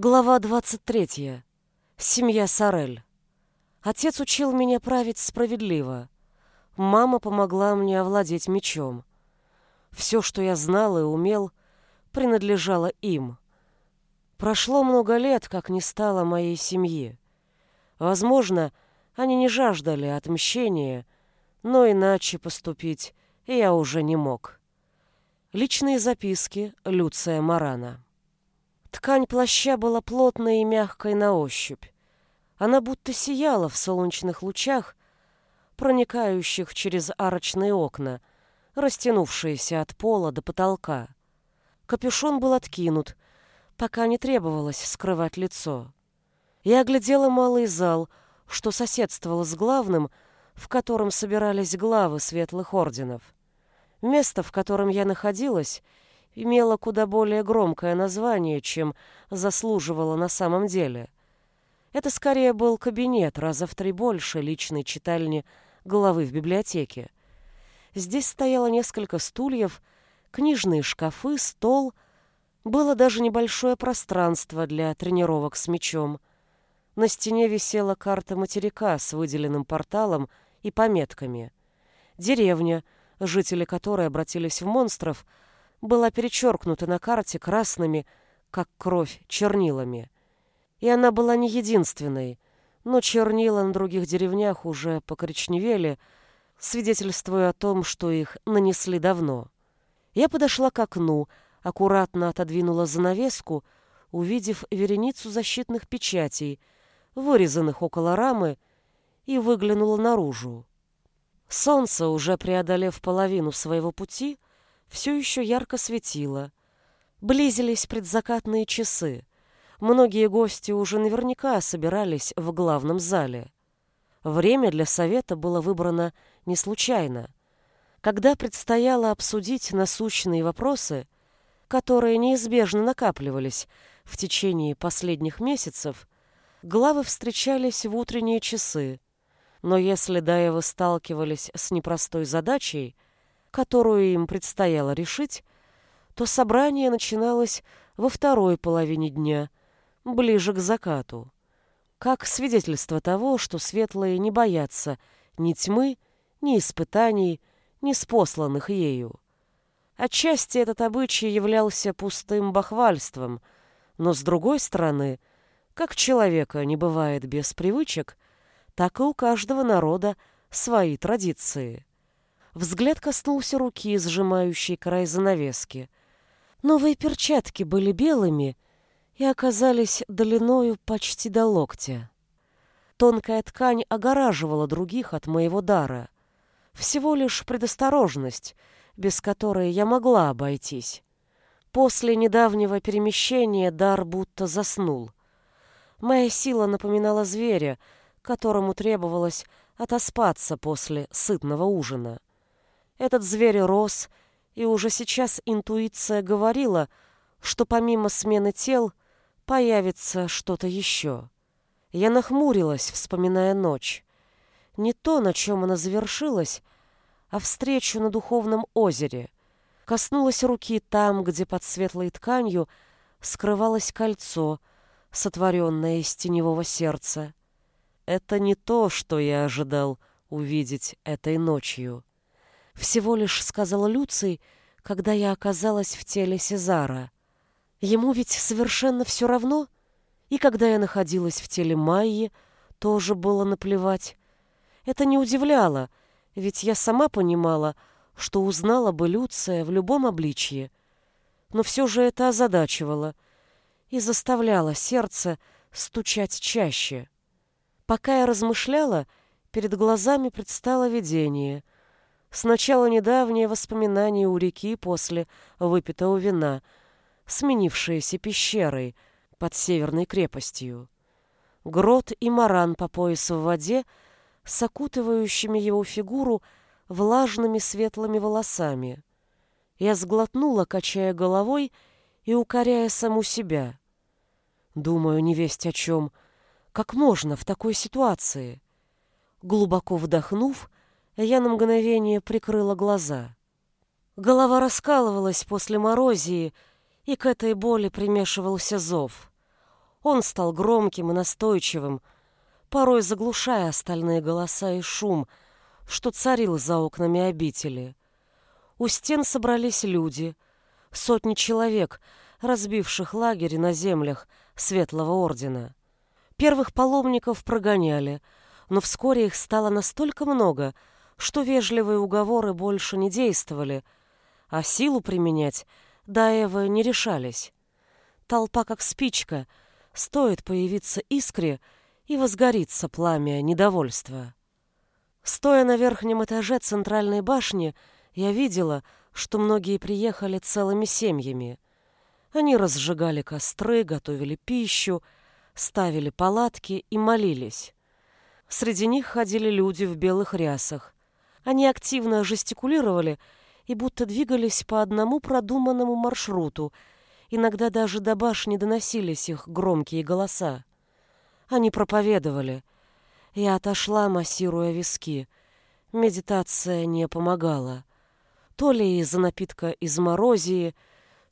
Глава 23. Семья Сорель. Отец учил меня править справедливо. Мама помогла мне овладеть мечом. Все, что я знал и умел, принадлежало им. Прошло много лет, как не стало моей семьи. Возможно, они не жаждали отмщения, но иначе поступить я уже не мог. Личные записки Люция Марана. Ткань плаща была плотной и мягкой на ощупь. Она будто сияла в солнечных лучах, проникающих через арочные окна, растянувшиеся от пола до потолка. Капюшон был откинут, пока не требовалось скрывать лицо. Я оглядела малый зал, что соседствовало с главным, в котором собирались главы светлых орденов. Место, в котором я находилась, имела куда более громкое название, чем заслуживала на самом деле. Это скорее был кабинет, раза в три больше личной читальни главы в библиотеке. Здесь стояло несколько стульев, книжные шкафы, стол. Было даже небольшое пространство для тренировок с мечом. На стене висела карта материка с выделенным порталом и пометками. Деревня, жители которой обратились в монстров, была перечеркнута на карте красными, как кровь, чернилами. И она была не единственной, но чернила на других деревнях уже покоричневели, свидетельствуя о том, что их нанесли давно. Я подошла к окну, аккуратно отодвинула занавеску, увидев вереницу защитных печатей, вырезанных около рамы, и выглянула наружу. Солнце, уже преодолев половину своего пути, все еще ярко светило. Близились предзакатные часы. Многие гости уже наверняка собирались в главном зале. Время для совета было выбрано не случайно. Когда предстояло обсудить насущные вопросы, которые неизбежно накапливались в течение последних месяцев, главы встречались в утренние часы. Но если Даевы сталкивались с непростой задачей – которую им предстояло решить, то собрание начиналось во второй половине дня, ближе к закату, как свидетельство того, что светлые не боятся ни тьмы, ни испытаний, ни спосланных ею. Отчасти этот обычай являлся пустым бахвальством, но, с другой стороны, как человека не бывает без привычек, так и у каждого народа свои традиции. Взгляд коснулся руки, сжимающей край занавески. Новые перчатки были белыми и оказались длиною почти до локтя. Тонкая ткань огораживала других от моего дара. Всего лишь предосторожность, без которой я могла обойтись. После недавнего перемещения дар будто заснул. Моя сила напоминала зверя, которому требовалось отоспаться после сытного ужина. Этот зверь рос, и уже сейчас интуиция говорила, что помимо смены тел появится что-то еще. Я нахмурилась, вспоминая ночь. Не то, на чем она завершилась, а встречу на духовном озере. Коснулась руки там, где под светлой тканью скрывалось кольцо, сотворенное из теневого сердца. Это не то, что я ожидал увидеть этой ночью. Всего лишь сказала Люций, когда я оказалась в теле Сезара. Ему ведь совершенно все равно, и когда я находилась в теле Майи, тоже было наплевать. Это не удивляло, ведь я сама понимала, что узнала бы Люция в любом обличье. Но все же это озадачивало и заставляло сердце стучать чаще. Пока я размышляла, перед глазами предстало видение — Сначала недавние воспоминания у реки после выпитого вина, сменившиеся пещерой под северной крепостью. Грот и маран по пояс в воде с окутывающими его фигуру влажными светлыми волосами. Я сглотнула, качая головой и укоряя саму себя. Думаю, не весть о чем. Как можно в такой ситуации? Глубоко вдохнув, я на мгновение прикрыла глаза. Голова раскалывалась после морозии, и к этой боли примешивался зов. Он стал громким и настойчивым, порой заглушая остальные голоса и шум, что царил за окнами обители. У стен собрались люди, сотни человек, разбивших лагерь на землях Светлого Ордена. Первых паломников прогоняли, но вскоре их стало настолько много, что вежливые уговоры больше не действовали, а силу применять Даевы не решались. Толпа как спичка, стоит появиться искре, и возгорится пламя недовольства. Стоя на верхнем этаже центральной башни, я видела, что многие приехали целыми семьями. Они разжигали костры, готовили пищу, ставили палатки и молились. Среди них ходили люди в белых рясах. Они активно жестикулировали и будто двигались по одному продуманному маршруту, иногда даже до башни доносились их громкие голоса. Они проповедовали. Я отошла, массируя виски. Медитация не помогала. То ли из-за напитка из морозии,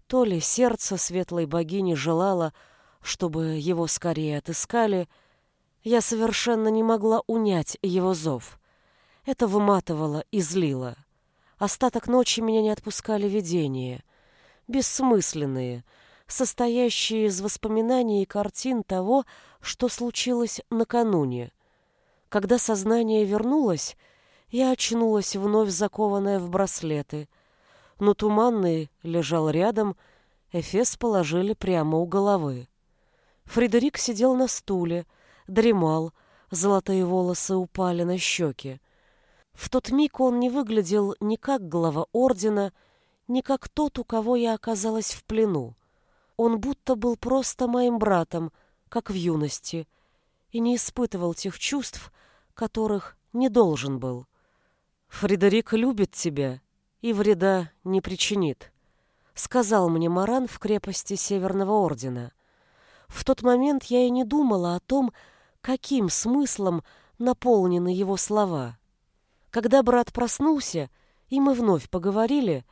то ли сердце светлой богини желало, чтобы его скорее отыскали, я совершенно не могла унять его зов. Это выматывало и злило. Остаток ночи меня не отпускали видения. Бессмысленные, состоящие из воспоминаний и картин того, что случилось накануне. Когда сознание вернулось, я очнулась вновь закованная в браслеты. Но туманный лежал рядом, Эфес положили прямо у головы. Фредерик сидел на стуле, дремал, золотые волосы упали на щеки. В тот миг он не выглядел ни как глава ордена, ни как тот, у кого я оказалась в плену. Он будто был просто моим братом, как в юности, и не испытывал тех чувств, которых не должен был. «Фредерик любит тебя и вреда не причинит», — сказал мне Маран в крепости Северного Ордена. В тот момент я и не думала о том, каким смыслом наполнены его слова. Когда брат проснулся, и мы вновь поговорили,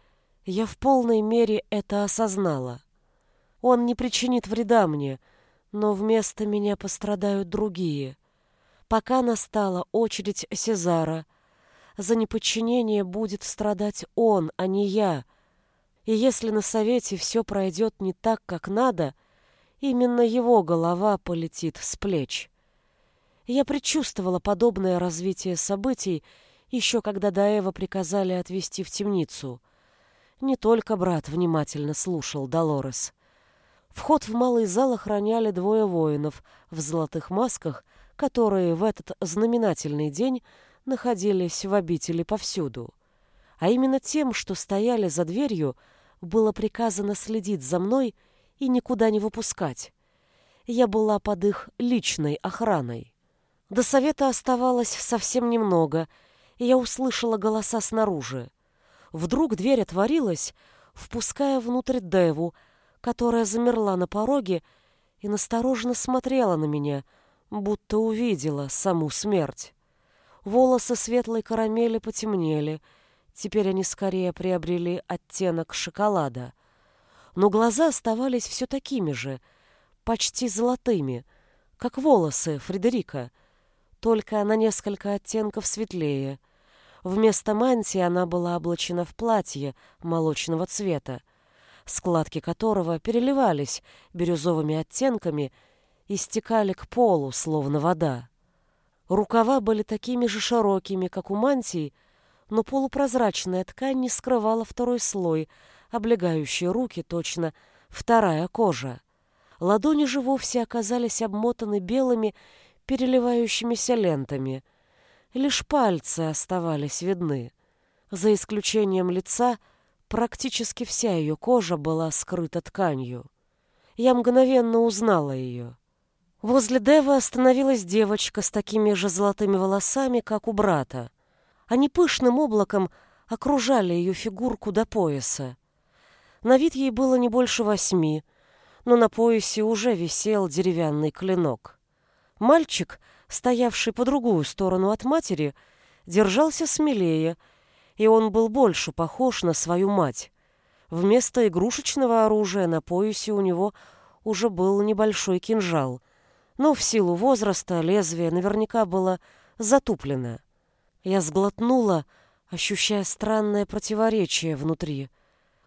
я в полной мере это осознала. Он не причинит вреда мне, но вместо меня пострадают другие. Пока настала очередь Сезара, за неподчинение будет страдать он, а не я. И если на совете все пройдет не так, как надо, Именно его голова полетит с плеч. Я предчувствовала подобное развитие событий, еще когда Даева приказали отвезти в темницу. Не только брат внимательно слушал Долорес. Вход в малый зал охраняли двое воинов в золотых масках, которые в этот знаменательный день находились в обители повсюду. А именно тем, что стояли за дверью, было приказано следить за мной и никуда не выпускать. Я была под их личной охраной. До совета оставалось совсем немного, и я услышала голоса снаружи. Вдруг дверь отворилась, впуская внутрь Деву, которая замерла на пороге и настороженно смотрела на меня, будто увидела саму смерть. Волосы светлой карамели потемнели, теперь они скорее приобрели оттенок шоколада — но глаза оставались все такими же, почти золотыми, как волосы Фредерика, только на несколько оттенков светлее. Вместо мантии она была облачена в платье молочного цвета, складки которого переливались бирюзовыми оттенками и стекали к полу, словно вода. Рукава были такими же широкими, как у мантии, но полупрозрачная ткань не скрывала второй слой — облегающие руки точно вторая кожа. Ладони же вовсе оказались обмотаны белыми переливающимися лентами. Лишь пальцы оставались видны. За исключением лица, практически вся ее кожа была скрыта тканью. Я мгновенно узнала ее. Возле Девы остановилась девочка с такими же золотыми волосами, как у брата. Они пышным облаком окружали ее фигурку до пояса. На вид ей было не больше восьми, но на поясе уже висел деревянный клинок. Мальчик, стоявший по другую сторону от матери, держался смелее, и он был больше похож на свою мать. Вместо игрушечного оружия на поясе у него уже был небольшой кинжал, но в силу возраста лезвие наверняка было затуплено. Я сглотнула, ощущая странное противоречие внутри.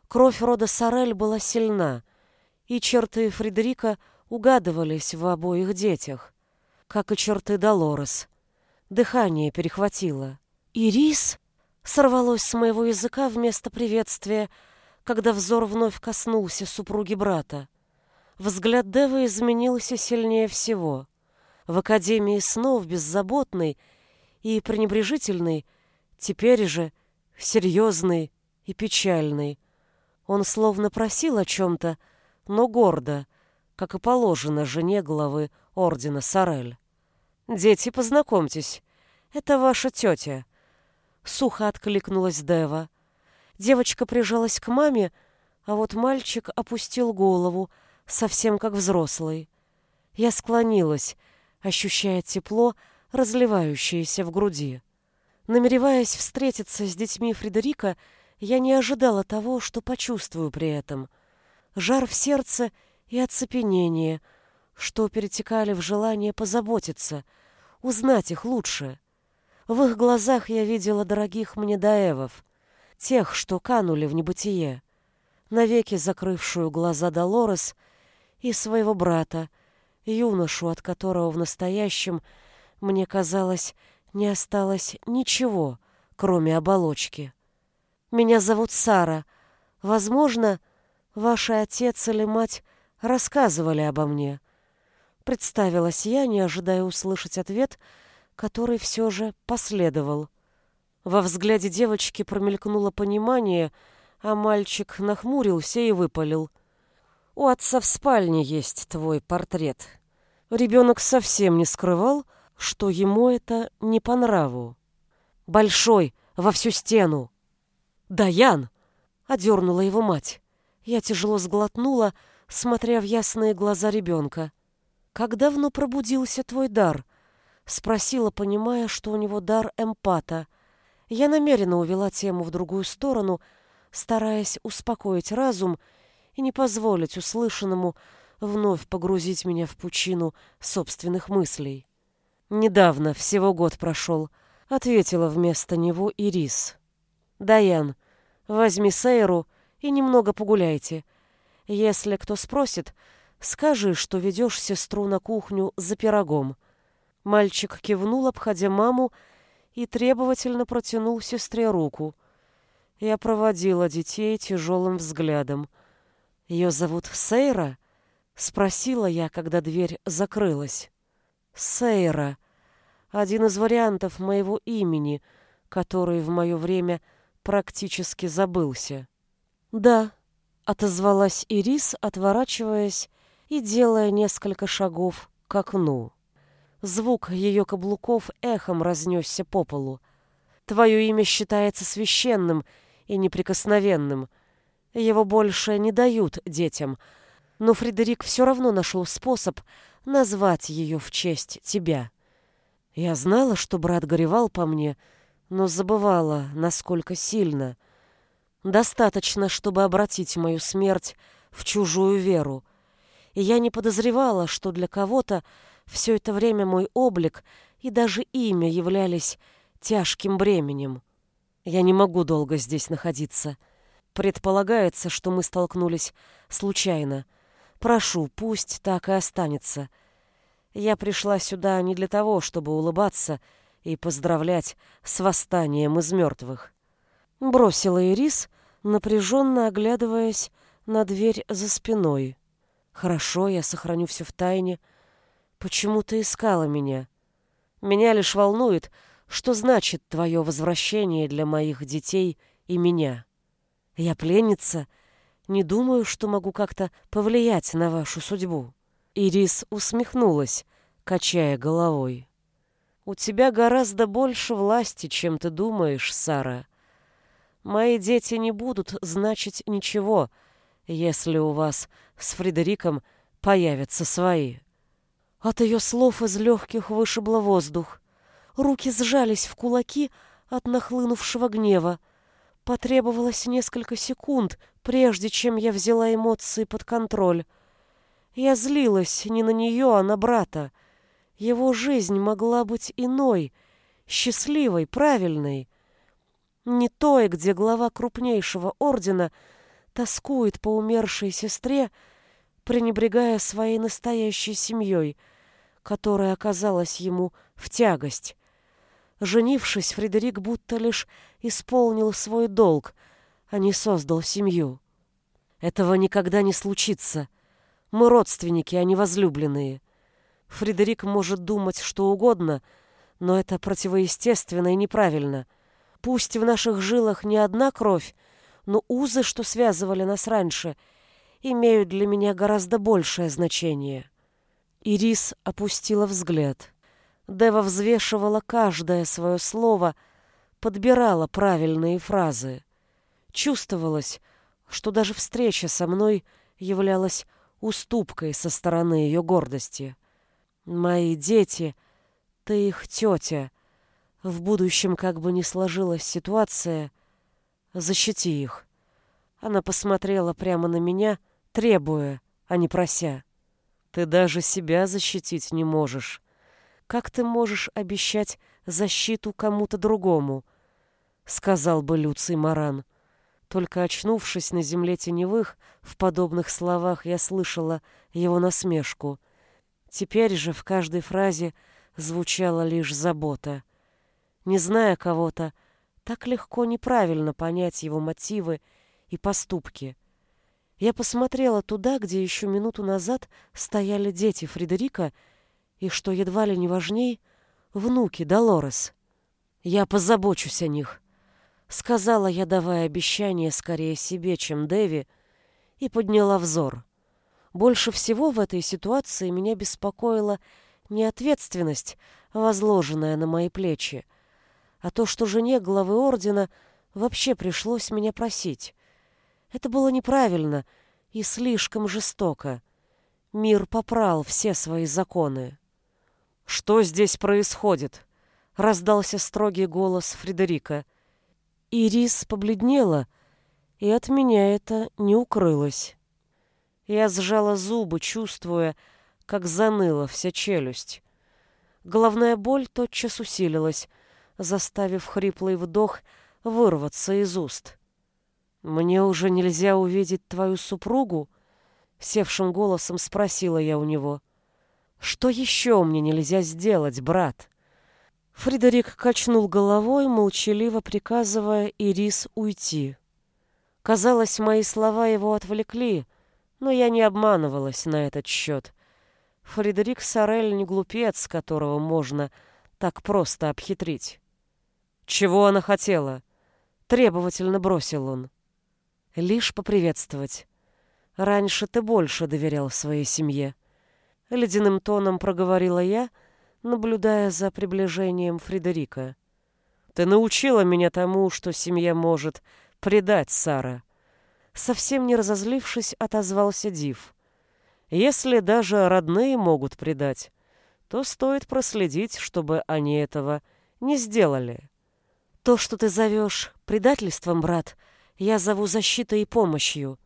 Кровь рода Сорель была сильна, и черты Фредерика угадывались в обоих детях, как и черты Долорес. Дыхание перехватило. «Ирис?» сорвалось с моего языка вместо приветствия, когда взор вновь коснулся супруги брата. Взгляд Девы изменился сильнее всего. В Академии снов беззаботный и пренебрежительный, теперь же серьезный и печальный. Он словно просил о чем-то, но гордо, как и положено жене главы ордена Сорель. «Дети, познакомьтесь, это ваша тетя», — сухо откликнулась Дева. Девочка прижалась к маме, а вот мальчик опустил голову, совсем как взрослый. Я склонилась, ощущая тепло, разливающееся в груди. Намереваясь встретиться с детьми Фредерика, я не ожидала того, что почувствую при этом. Жар в сердце и оцепенение, что перетекали в желание позаботиться, узнать их лучше. В их глазах я видела дорогих мне даевов, тех, что канули в небытие, навеки закрывшую глаза Долорес и своего брата, юношу, от которого в настоящем, мне казалось, не осталось ничего, кроме оболочки. Меня зовут Сара. Возможно, ваши отец или мать рассказывали обо мне. Представилась я, не ожидая услышать ответ, который все же последовал. Во взгляде девочки промелькнуло понимание, а мальчик нахмурился и выпалил. «У отца в спальне есть твой портрет». Ребенок совсем не скрывал, что ему это не по нраву. «Большой, во всю стену!» «Даян!» — одернула его мать. Я тяжело сглотнула, смотря в ясные глаза ребенка. «Как давно пробудился твой дар?» — спросила, понимая, что у него дар эмпата. Я намеренно увела тему в другую сторону, стараясь успокоить разум и не позволить услышанному вновь погрузить меня в пучину собственных мыслей. «Недавно, всего год прошел», — ответила вместо него Ирис. «Даян, возьми Сейру и немного погуляйте. Если кто спросит, скажи, что ведешь сестру на кухню за пирогом». Мальчик кивнул, обходя маму, и требовательно протянул сестре руку. Я проводила детей тяжелым взглядом. «Ее зовут Сейра?» — спросила я, когда дверь закрылась. «Сейра», один из вариантов моего имени, который в мое время практически забылся. «Да», — отозвалась Ирис, отворачиваясь и делая несколько шагов к окну. Звук ее каблуков эхом разнесся по полу. «Твое имя считается священным и неприкосновенным. Его больше не дают детям, но Фредерик все равно нашел способ назвать ее в честь тебя». Я знала, что брат горевал по мне, но забывала, насколько сильно. Достаточно, чтобы обратить мою смерть в чужую веру. И я не подозревала, что для кого-то все это время мой облик и даже имя являлись тяжким бременем. Я не могу долго здесь находиться. Предполагается, что мы столкнулись случайно. Прошу, пусть так и останется — я пришла сюда не для того, чтобы улыбаться и поздравлять с восстанием из мертвых. Бросила Ирис, напряженно оглядываясь на дверь за спиной. Хорошо, я сохраню все в тайне. Почему ты искала меня? Меня лишь волнует, что значит твое возвращение для моих детей и меня. Я пленница, не думаю, что могу как-то повлиять на вашу судьбу. Ирис усмехнулась, качая головой. «У тебя гораздо больше власти, чем ты думаешь, Сара. Мои дети не будут значить ничего, если у вас с Фредериком появятся свои». От ее слов из легких вышибло воздух. Руки сжались в кулаки от нахлынувшего гнева. Потребовалось несколько секунд, прежде чем я взяла эмоции под контроль. Я злилась не на нее, а на брата. Его жизнь могла быть иной, счастливой, правильной. Не той, где глава крупнейшего ордена тоскует по умершей сестре, пренебрегая своей настоящей семьей, которая оказалась ему в тягость. Женившись, Фредерик будто лишь исполнил свой долг, а не создал семью. Этого никогда не случится. Мы родственники, а не возлюбленные. Фредерик может думать что угодно, но это противоестественно и неправильно. Пусть в наших жилах не одна кровь, но узы, что связывали нас раньше — имеют для меня гораздо большее значение. Ирис опустила взгляд. Дева взвешивала каждое свое слово, подбирала правильные фразы. Чувствовалось, что даже встреча со мной являлась уступкой со стороны ее гордости. «Мои дети, ты их тетя. В будущем, как бы ни сложилась ситуация, защити их». Она посмотрела прямо на меня, требуя, а не прося. Ты даже себя защитить не можешь. Как ты можешь обещать защиту кому-то другому? Сказал бы Люций Маран. Только очнувшись на земле теневых, в подобных словах я слышала его насмешку. Теперь же в каждой фразе звучала лишь забота. Не зная кого-то, так легко неправильно понять его мотивы и поступки. Я посмотрела туда, где еще минуту назад стояли дети Фредерика и, что едва ли не важней, внуки Долорес. «Я позабочусь о них», — сказала я, давая обещание скорее себе, чем Дэви, и подняла взор. Больше всего в этой ситуации меня беспокоила не ответственность, возложенная на мои плечи, а то, что жене главы ордена вообще пришлось меня просить. Это было неправильно и слишком жестоко. Мир попрал все свои законы. «Что здесь происходит?» — раздался строгий голос Фредерика. Ирис побледнела, и от меня это не укрылось. Я сжала зубы, чувствуя, как заныла вся челюсть. Головная боль тотчас усилилась, заставив хриплый вдох вырваться из уст. «Мне уже нельзя увидеть твою супругу?» Севшим голосом спросила я у него. «Что еще мне нельзя сделать, брат?» Фредерик качнул головой, молчаливо приказывая Ирис уйти. Казалось, мои слова его отвлекли, но я не обманывалась на этот счет. Фредерик Сорель не глупец, которого можно так просто обхитрить. «Чего она хотела?» — требовательно бросил он лишь поприветствовать. Раньше ты больше доверял своей семье. Ледяным тоном проговорила я, наблюдая за приближением Фредерика. Ты научила меня тому, что семья может предать Сара. Совсем не разозлившись, отозвался Див. Если даже родные могут предать, то стоит проследить, чтобы они этого не сделали. То, что ты зовешь предательством, брат, я зову защитой и помощью.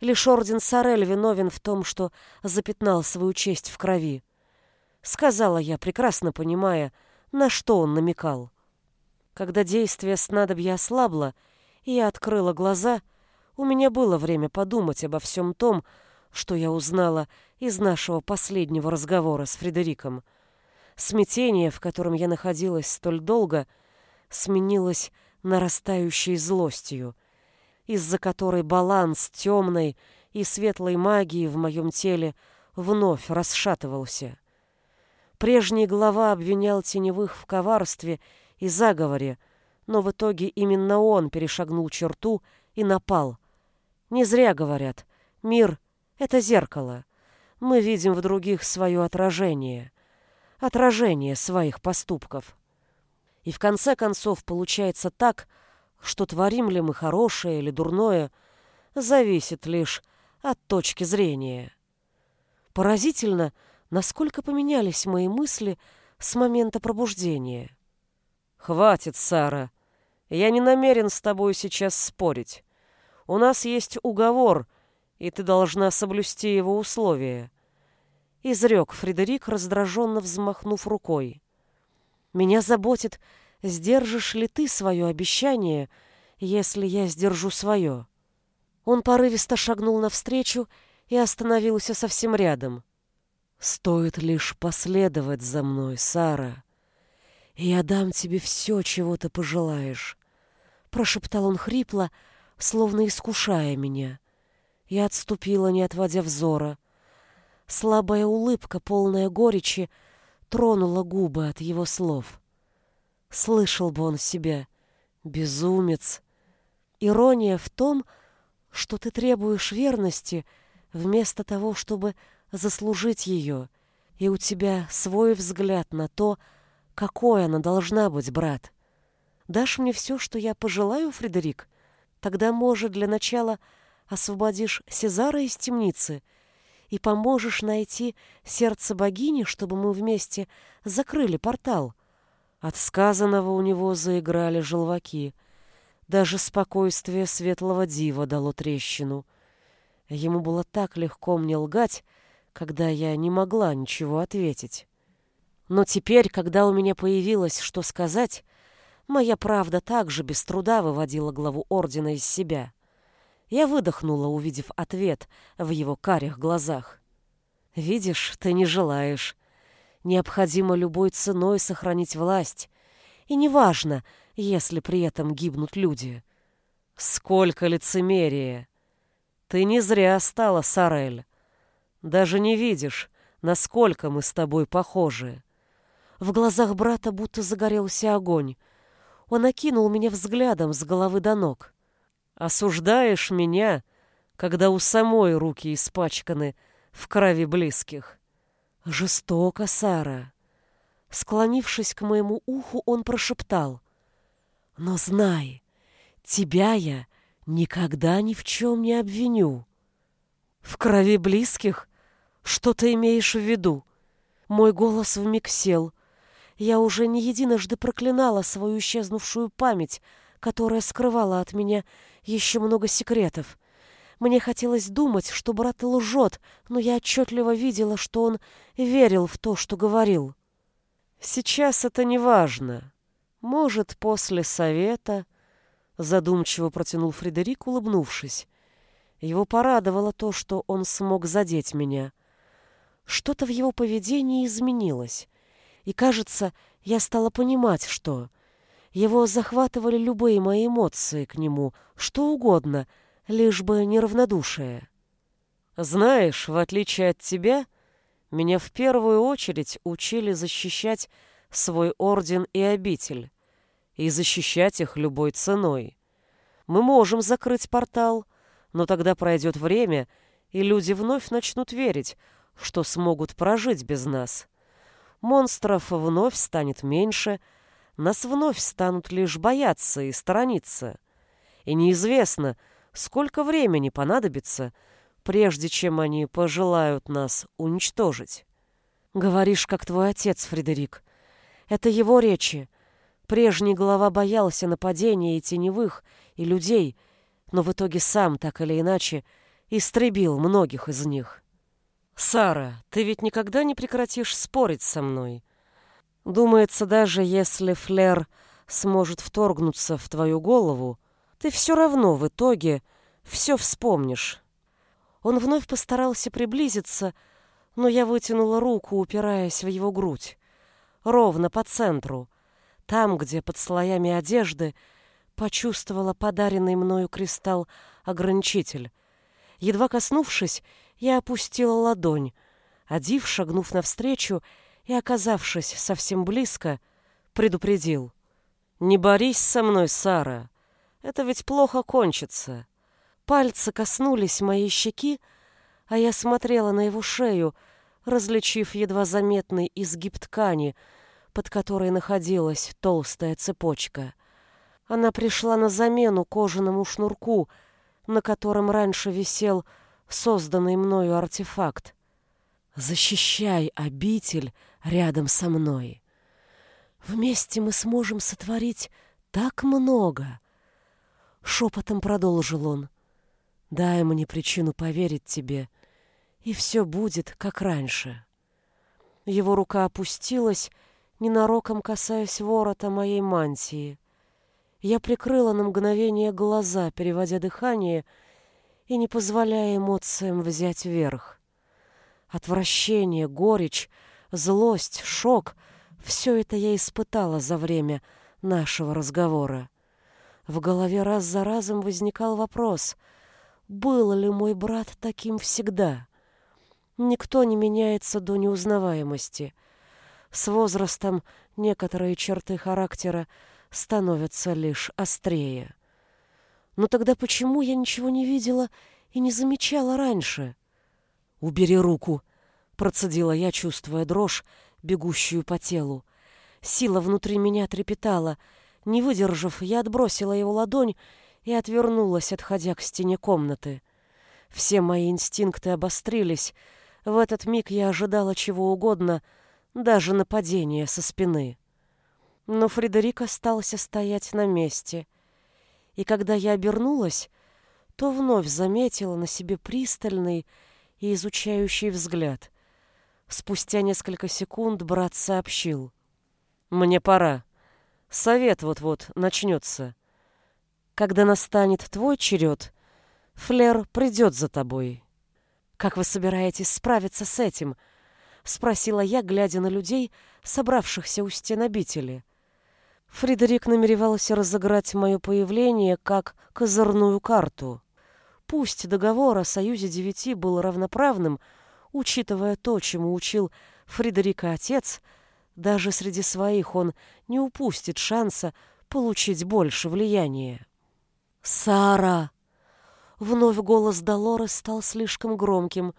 Лишь орден Сорель виновен в том, что запятнал свою честь в крови. Сказала я, прекрасно понимая, на что он намекал. Когда действие снадобья ослабло, и я открыла глаза, у меня было время подумать обо всем том, что я узнала из нашего последнего разговора с Фредериком. Смятение, в котором я находилась столь долго, сменилось нарастающей злостью — из-за которой баланс темной и светлой магии в моем теле вновь расшатывался. Прежний глава обвинял теневых в коварстве и заговоре, но в итоге именно он перешагнул черту и напал. Не зря говорят, мир — это зеркало. Мы видим в других свое отражение, отражение своих поступков. И в конце концов получается так, что творим ли мы хорошее или дурное, зависит лишь от точки зрения. Поразительно, насколько поменялись мои мысли с момента пробуждения. «Хватит, Сара. Я не намерен с тобой сейчас спорить. У нас есть уговор, и ты должна соблюсти его условия», — изрек Фредерик, раздраженно взмахнув рукой. «Меня заботит, сдержишь ли ты свое обещание, если я сдержу свое». Он порывисто шагнул навстречу и остановился совсем рядом. «Стоит лишь последовать за мной, Сара, и я дам тебе все, чего ты пожелаешь», — прошептал он хрипло, словно искушая меня. Я отступила, не отводя взора. Слабая улыбка, полная горечи, тронула губы от его слов. Слышал бы он себя, безумец. Ирония в том, что ты требуешь верности вместо того, чтобы заслужить ее, и у тебя свой взгляд на то, какой она должна быть, брат. Дашь мне все, что я пожелаю, Фредерик? Тогда, может, для начала освободишь Сезара из темницы — и поможешь найти сердце богини, чтобы мы вместе закрыли портал. От сказанного у него заиграли желваки. Даже спокойствие светлого дива дало трещину. Ему было так легко мне лгать, когда я не могла ничего ответить. Но теперь, когда у меня появилось что сказать, моя правда также без труда выводила главу ордена из себя. Я выдохнула, увидев ответ в его карих глазах. «Видишь, ты не желаешь. Необходимо любой ценой сохранить власть. И неважно, если при этом гибнут люди. Сколько лицемерия! Ты не зря стала, Сарель. Даже не видишь, насколько мы с тобой похожи». В глазах брата будто загорелся огонь. Он окинул меня взглядом с головы до ног. Осуждаешь меня, когда у самой руки испачканы в крови близких. Жестоко, Сара. Склонившись к моему уху, он прошептал. Но знай, тебя я никогда ни в чем не обвиню. В крови близких? Что ты имеешь в виду? Мой голос вмиг сел. Я уже не единожды проклинала свою исчезнувшую память, которая скрывала от меня еще много секретов. Мне хотелось думать, что брат лжет, но я отчетливо видела, что он верил в то, что говорил. «Сейчас это не важно. Может, после совета...» Задумчиво протянул Фредерик, улыбнувшись. Его порадовало то, что он смог задеть меня. Что-то в его поведении изменилось. И, кажется, я стала понимать, что... Его захватывали любые мои эмоции к нему, что угодно, лишь бы неравнодушие. Знаешь, в отличие от тебя, меня в первую очередь учили защищать свой орден и обитель, и защищать их любой ценой. Мы можем закрыть портал, но тогда пройдет время, и люди вновь начнут верить, что смогут прожить без нас. Монстров вновь станет меньше — нас вновь станут лишь бояться и сторониться. И неизвестно, сколько времени понадобится, прежде чем они пожелают нас уничтожить. Говоришь, как твой отец, Фредерик. Это его речи. Прежний глава боялся нападения и теневых, и людей, но в итоге сам, так или иначе, истребил многих из них. «Сара, ты ведь никогда не прекратишь спорить со мной. Думается, даже если Флер сможет вторгнуться в твою голову, ты все равно в итоге все вспомнишь. Он вновь постарался приблизиться, но я вытянула руку, упираясь в его грудь. Ровно по центру, там, где под слоями одежды почувствовала подаренный мною кристалл-ограничитель. Едва коснувшись, я опустила ладонь, а Див, шагнув навстречу, и, оказавшись совсем близко, предупредил. «Не борись со мной, Сара. Это ведь плохо кончится». Пальцы коснулись моей щеки, а я смотрела на его шею, различив едва заметный изгиб ткани, под которой находилась толстая цепочка. Она пришла на замену кожаному шнурку, на котором раньше висел созданный мною артефакт. «Защищай обитель рядом со мной. Вместе мы сможем сотворить так много. Шепотом продолжил он. Дай мне причину поверить тебе, и все будет, как раньше. Его рука опустилась, ненароком касаясь ворота моей мантии. Я прикрыла на мгновение глаза, переводя дыхание и не позволяя эмоциям взять верх. Отвращение, горечь, злость, шок — все это я испытала за время нашего разговора. В голове раз за разом возникал вопрос, был ли мой брат таким всегда? Никто не меняется до неузнаваемости. С возрастом некоторые черты характера становятся лишь острее. Но тогда почему я ничего не видела и не замечала раньше? «Убери руку!» — процедила я, чувствуя дрожь, бегущую по телу. Сила внутри меня трепетала — не выдержав, я отбросила его ладонь и отвернулась, отходя к стене комнаты. Все мои инстинкты обострились. В этот миг я ожидала чего угодно, даже нападения со спины. Но Фредерик остался стоять на месте. И когда я обернулась, то вновь заметила на себе пристальный и изучающий взгляд. Спустя несколько секунд брат сообщил. «Мне пора». Совет вот-вот начнется. Когда настанет твой черед, Флер придет за тобой. Как вы собираетесь справиться с этим? Спросила я, глядя на людей, собравшихся у стен обители. Фредерик намеревался разыграть мое появление как козырную карту. Пусть договор о Союзе Девяти был равноправным, учитывая то, чему учил Фредерика отец — даже среди своих он не упустит шанса получить больше влияния. «Сара!» Вновь голос Долоры стал слишком громким.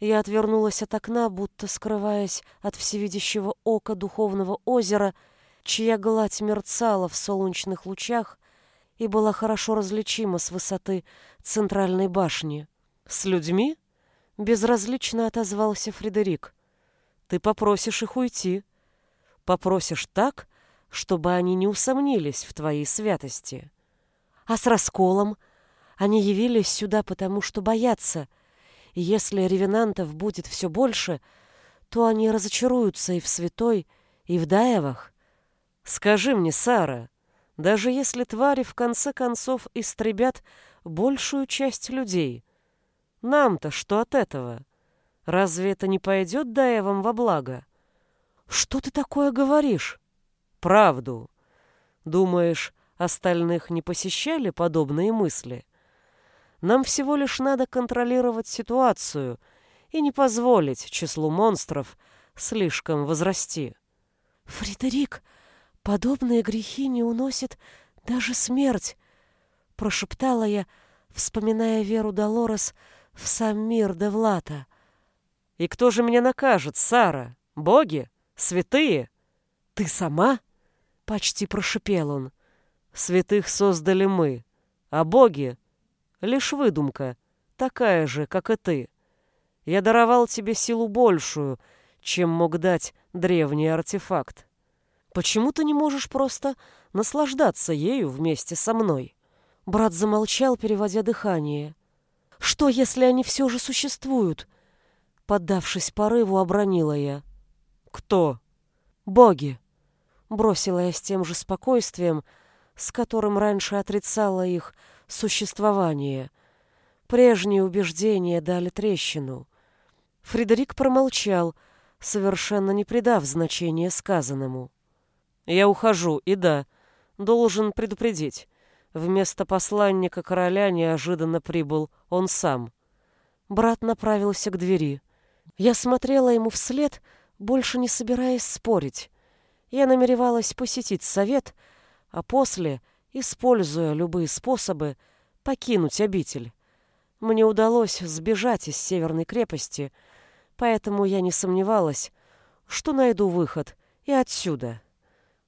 Я отвернулась от окна, будто скрываясь от всевидящего ока духовного озера, чья гладь мерцала в солнечных лучах и была хорошо различима с высоты центральной башни. «С людьми?» — безразлично отозвался Фредерик. «Ты попросишь их уйти. Попросишь так, чтобы они не усомнились в твоей святости. А с расколом они явились сюда потому, что боятся. И если ревенантов будет все больше, то они разочаруются и в святой, и в даевах. Скажи мне, Сара, даже если твари в конце концов истребят большую часть людей, нам-то что от этого? Разве это не пойдет даевам во благо? «Что ты такое говоришь?» «Правду. Думаешь, остальных не посещали подобные мысли? Нам всего лишь надо контролировать ситуацию и не позволить числу монстров слишком возрасти». «Фредерик, подобные грехи не уносят даже смерть», — прошептала я, вспоминая веру Долорес в сам мир Девлата. «И кто же меня накажет, Сара? Боги?» Святые? Ты сама? Почти прошипел он. Святых создали мы, а боги — лишь выдумка, такая же, как и ты. Я даровал тебе силу большую, чем мог дать древний артефакт. Почему ты не можешь просто наслаждаться ею вместе со мной?» Брат замолчал, переводя дыхание. «Что, если они все же существуют?» Поддавшись порыву, обронила я. «Кто?» «Боги!» Бросила я с тем же спокойствием, с которым раньше отрицала их существование. Прежние убеждения дали трещину. Фредерик промолчал, совершенно не придав значения сказанному. «Я ухожу, и да, должен предупредить. Вместо посланника короля неожиданно прибыл он сам». Брат направился к двери. Я смотрела ему вслед, — больше не собираясь спорить. Я намеревалась посетить совет, а после, используя любые способы, покинуть обитель. Мне удалось сбежать из северной крепости, поэтому я не сомневалась, что найду выход и отсюда.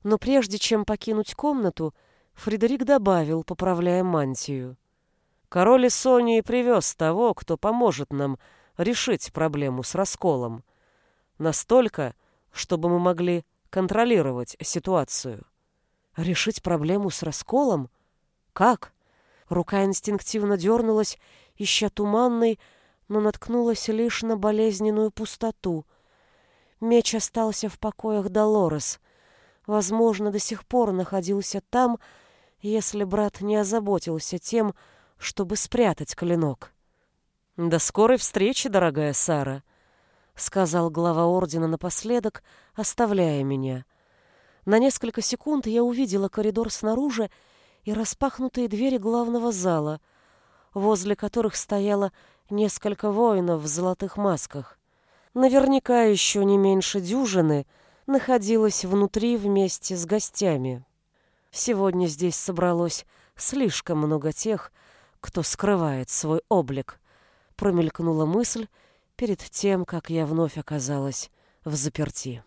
Но прежде чем покинуть комнату, Фредерик добавил, поправляя мантию. «Король Исонии привез того, кто поможет нам решить проблему с расколом. Настолько, чтобы мы могли контролировать ситуацию. Решить проблему с расколом? Как? Рука инстинктивно дернулась, ища туманной, но наткнулась лишь на болезненную пустоту. Меч остался в покоях Долорес. Возможно, до сих пор находился там, если брат не озаботился тем, чтобы спрятать клинок. «До скорой встречи, дорогая Сара», — сказал глава ордена напоследок, оставляя меня. На несколько секунд я увидела коридор снаружи и распахнутые двери главного зала, возле которых стояло несколько воинов в золотых масках. Наверняка еще не меньше дюжины находилась внутри вместе с гостями. Сегодня здесь собралось слишком много тех, кто скрывает свой облик. Промелькнула мысль перед тем, как я вновь оказалась в заперти.